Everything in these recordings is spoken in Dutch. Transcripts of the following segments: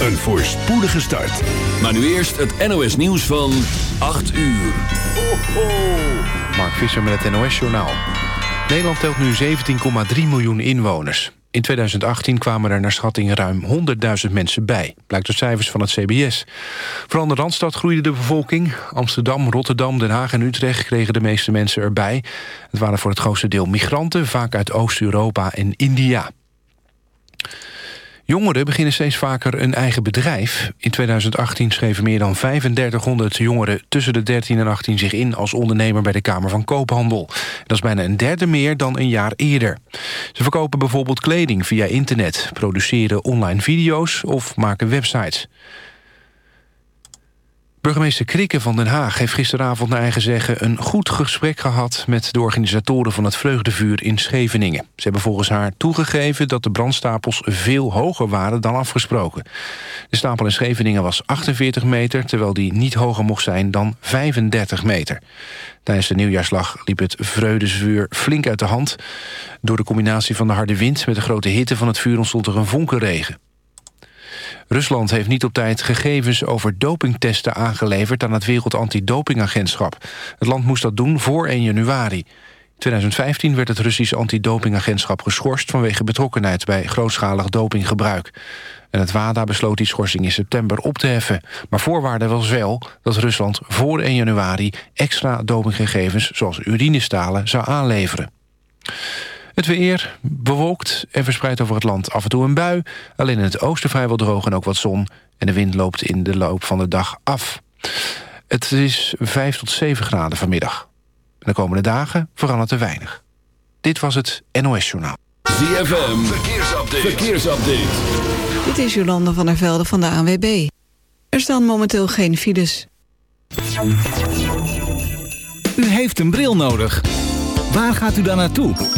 Een voorspoedige start. Maar nu eerst het NOS nieuws van 8 uur. Ho, ho. Mark Visser met het NOS Journaal. Nederland telt nu 17,3 miljoen inwoners. In 2018 kwamen er naar schatting ruim 100.000 mensen bij. Blijkt uit cijfers van het CBS. Vooral in de Randstad groeide de bevolking. Amsterdam, Rotterdam, Den Haag en Utrecht kregen de meeste mensen erbij. Het waren voor het grootste deel migranten, vaak uit Oost-Europa en India. Jongeren beginnen steeds vaker een eigen bedrijf. In 2018 schreven meer dan 3500 jongeren tussen de 13 en 18 zich in als ondernemer bij de Kamer van Koophandel. Dat is bijna een derde meer dan een jaar eerder. Ze verkopen bijvoorbeeld kleding via internet, produceren online video's of maken websites. Burgemeester Krikke van Den Haag heeft gisteravond naar eigen zeggen... een goed gesprek gehad met de organisatoren van het Vreugdevuur in Scheveningen. Ze hebben volgens haar toegegeven dat de brandstapels veel hoger waren dan afgesproken. De stapel in Scheveningen was 48 meter... terwijl die niet hoger mocht zijn dan 35 meter. Tijdens de nieuwjaarsdag liep het vreugdevuur flink uit de hand. Door de combinatie van de harde wind met de grote hitte van het vuur ontstond er een vonkenregen. Rusland heeft niet op tijd gegevens over dopingtesten aangeleverd... aan het Wereld Antidopingagentschap. Het land moest dat doen voor 1 januari. In 2015 werd het Russisch antidopingagentschap geschorst... vanwege betrokkenheid bij grootschalig dopinggebruik. En het WADA besloot die schorsing in september op te heffen. Maar voorwaarde was wel dat Rusland voor 1 januari... extra dopinggegevens zoals urinestalen zou aanleveren. Het weer bewolkt en verspreid over het land af en toe een bui. Alleen in het oosten vrijwel droog en ook wat zon. En de wind loopt in de loop van de dag af. Het is 5 tot 7 graden vanmiddag. De komende dagen verandert er weinig. Dit was het NOS Journaal. ZFM, verkeersupdate. verkeersupdate. Dit is Jolande van der Velde van de ANWB. Er staan momenteel geen files. U heeft een bril nodig. Waar gaat u dan naartoe?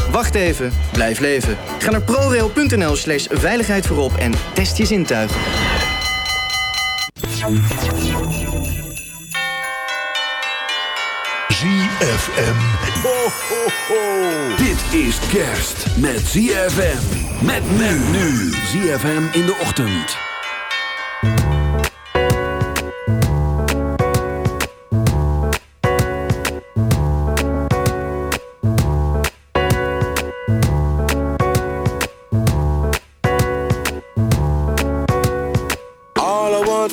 Wacht even, blijf leven. Ga naar prorail.nl slash veiligheid voorop en test je zintuigen. ZFM. Ho, ho, ho. Dit is kerst met ZFM. Met men nu. ZFM in de ochtend.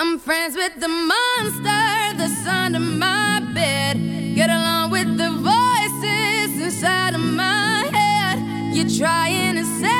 I'm friends with the monster that's under my bed. Get along with the voices inside of my head. You're trying to save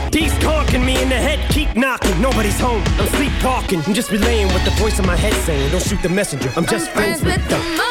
I'm. I'm just relaying what the voice in my head saying. Don't shoot the messenger, I'm just friends, with the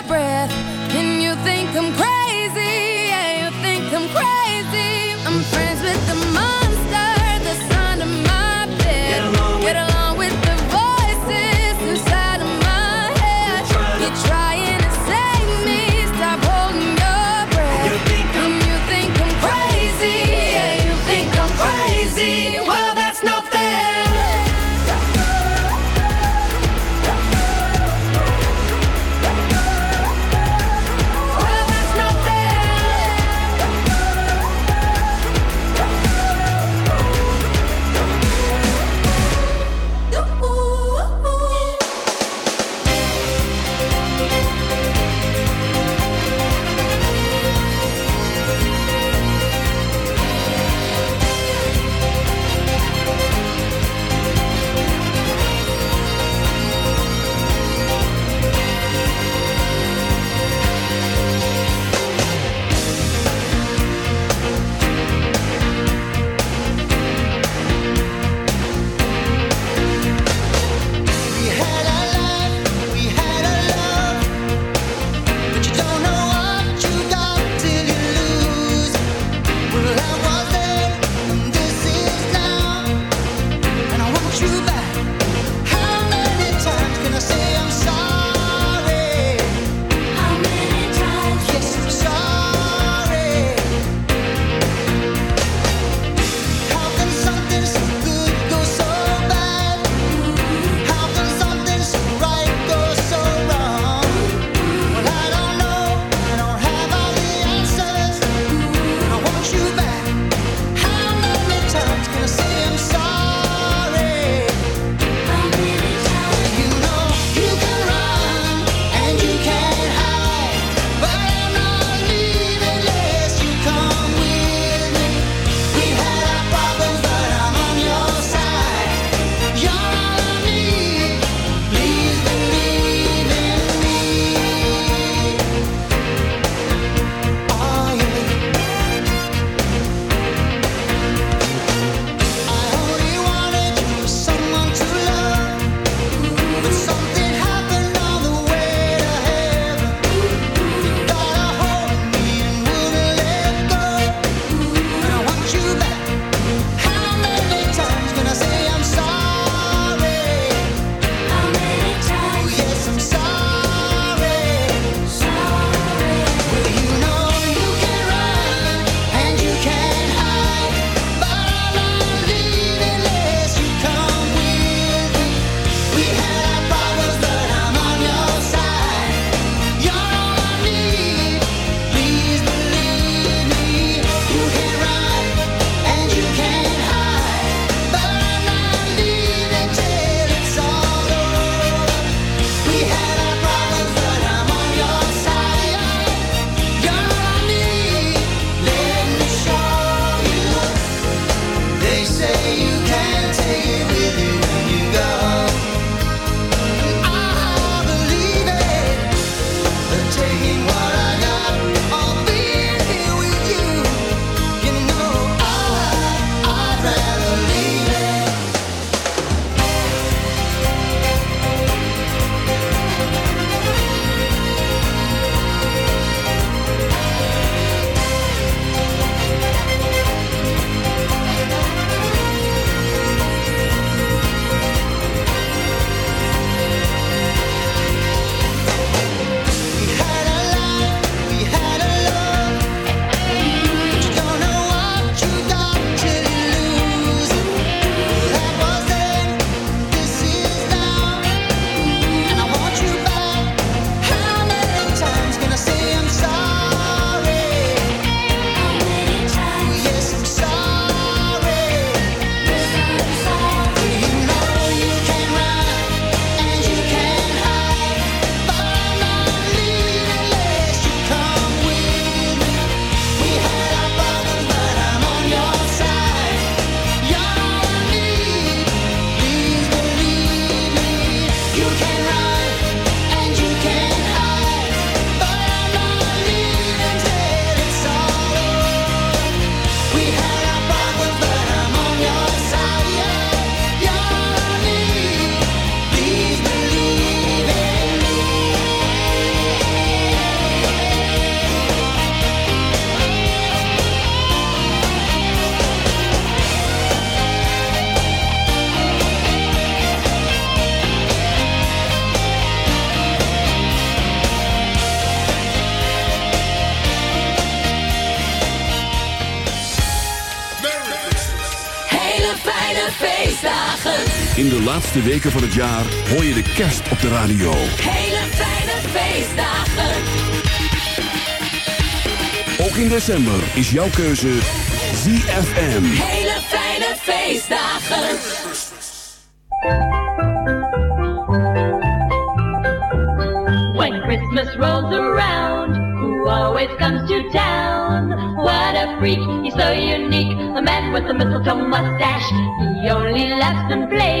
laatste weken van het jaar hoor je de kerst op de radio. Hele fijne feestdagen. Ook in december is jouw keuze ZFM. Hele fijne feestdagen. When Christmas rolls around, who always comes to town? What a freak, he's so unique, a man with a mistletoe mustache. He only laughs and plays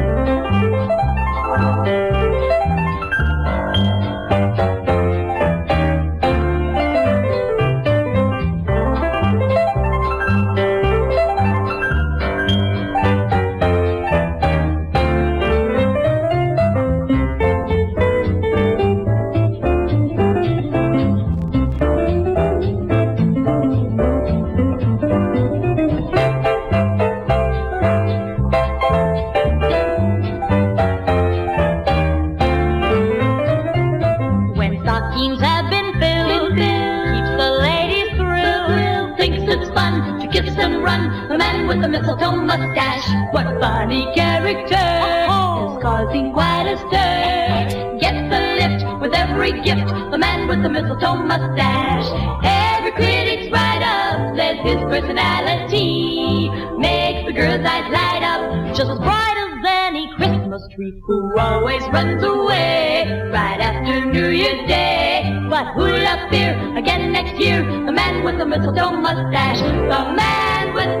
Gift. The man with the mistletoe mustache. Every critic's write up says his personality makes the girls' eyes light up, just as bright as any Christmas tree. Who always runs away right after New Year's Day. But who'll appear again next year? The man with the mistletoe mustache. The man with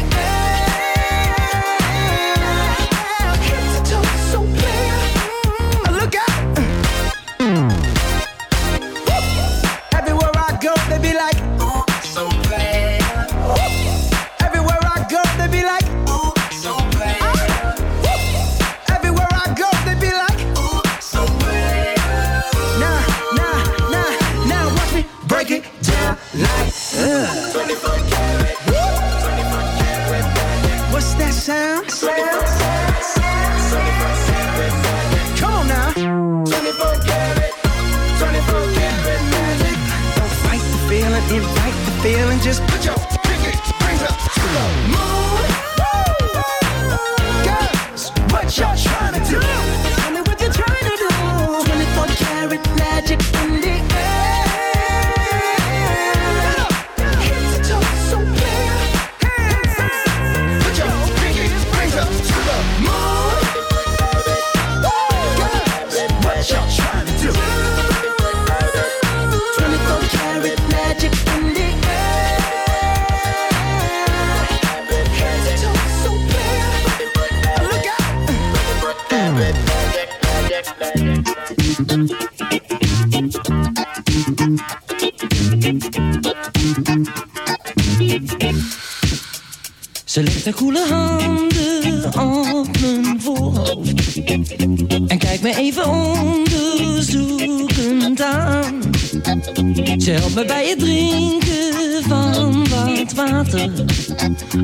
Ze helpt me bij het drinken van wat water.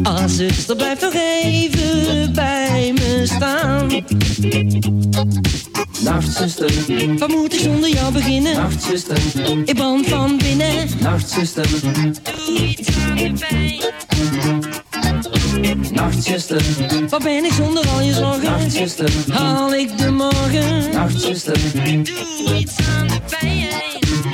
Ah zuster, blijf nog even bij me staan. Nacht zuster, wat moet ik zonder jou beginnen? Nacht zuster, ik brand van binnen. Nacht zuster, doe iets aan de pijn. Nachtzuster, wat ben ik zonder al je zorgen? Nachtzuster, haal ik de morgen? Nachtzuster, doe iets aan de pijn.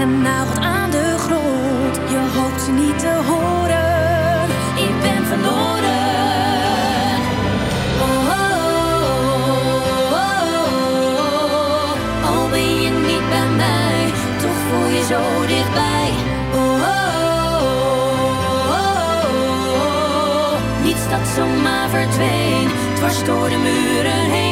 genageld aan de grond. Je hoopt niet te horen. Ik ben verloren. Oh, oh, oh, oh. Al ben je niet bij mij, toch voel je zo dichtbij. Oh, oh, oh, oh. Niets dat zomaar verdween, dwars door de muren heen,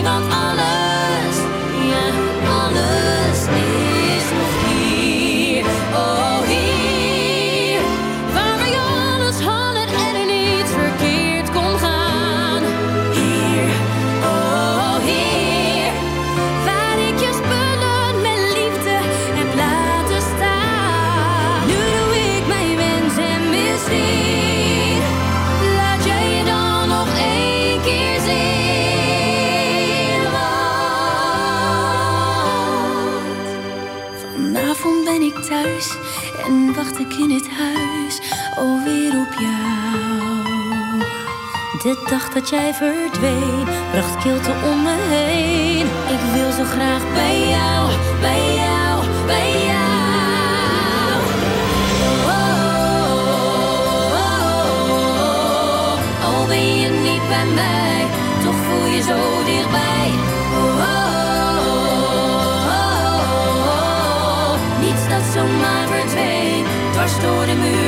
vanavond ben ik thuis en wacht ik in het huis alweer op jou. De dag dat jij verdween, bracht kilte om me heen. Ik wil zo graag bij jou, bij jou, bij jou. Oh, oh, oh. Al ben je niet bij mij, toch voel je zo dichtbij. Zomaar verdween, dwars door de muren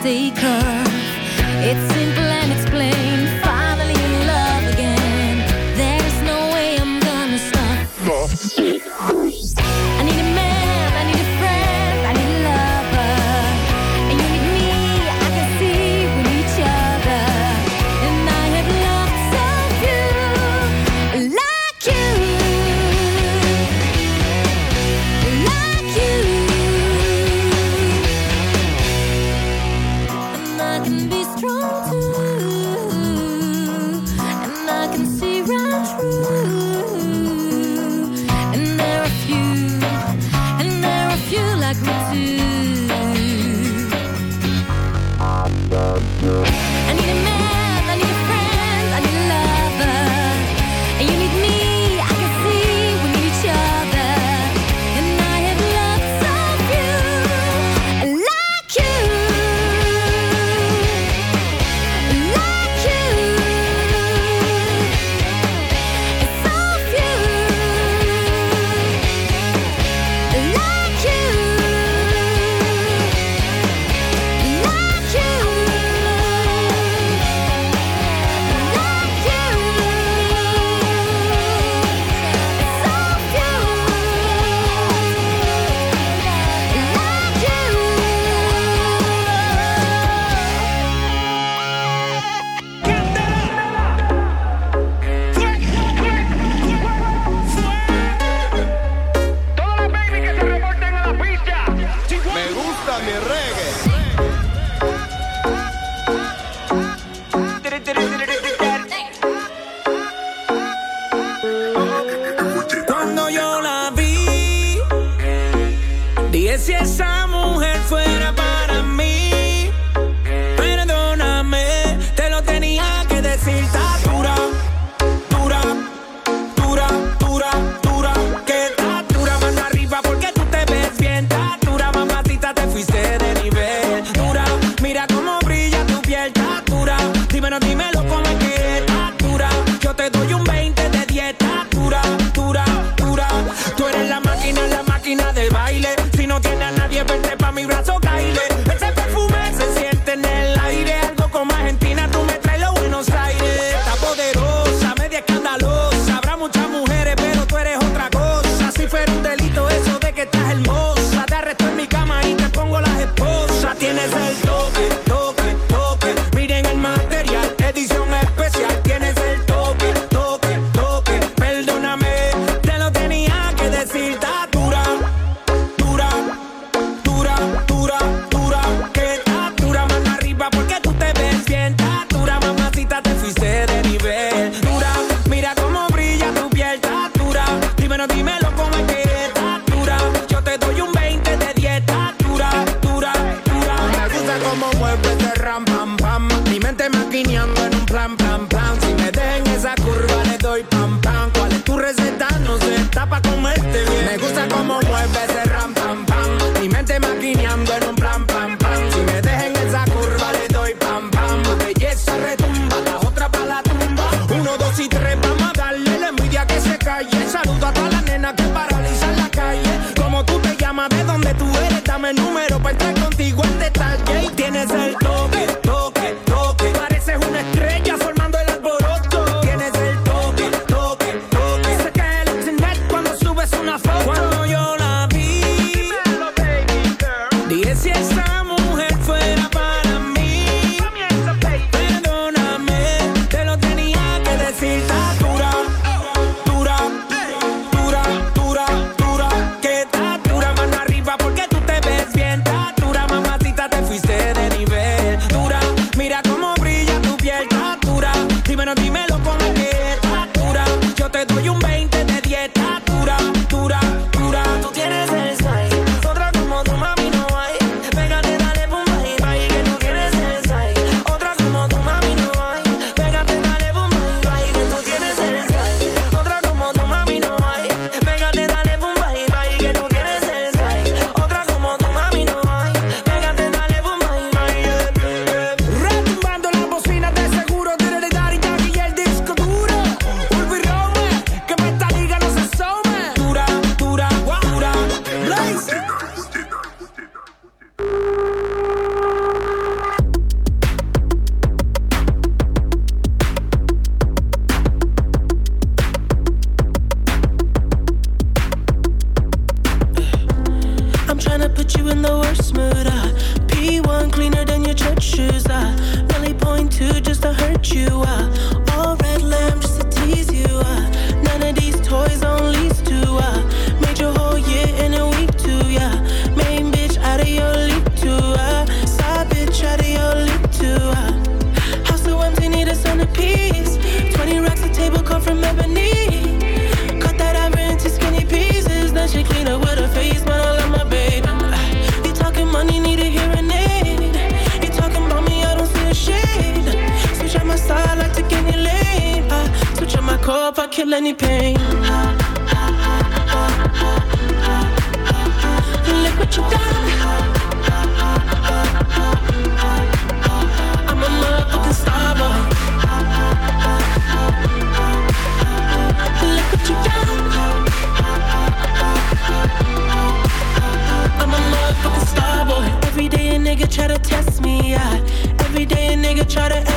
stay curved. It's simple and it's plain. Finally in love again. There's no way I'm gonna stop. si esa kill any pain. Look what you done. I'm a motherfucking star boy. Look what you done. I'm a motherfucking star boy. Every day a nigga try to test me, yeah. Every day a nigga try to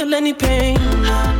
kill any pain.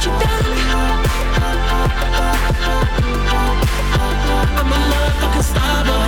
I'm a motherfucking star boy.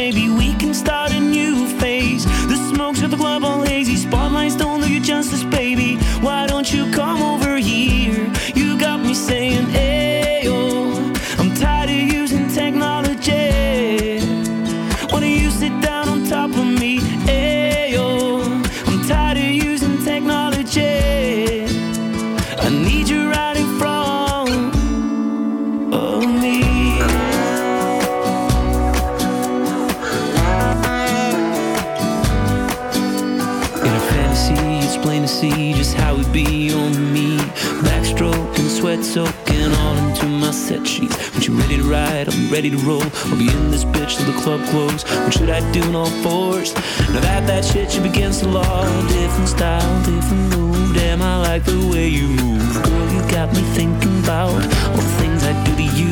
soaking all into my set sheets. But you ready to ride? I'll be ready to roll. I'll be in this bitch till the club close. What should I do in all fours? Now that that shit, you begins to law. Different style, different rules. Damn, I like the way you move. Girl, you got me thinking about all the things I do to you.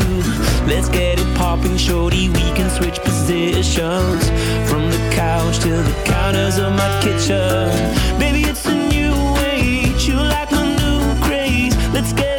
Let's get it popping, shorty. We can switch positions from the couch to the counters of my kitchen. Baby, it's a new age. You like my new craze. Let's get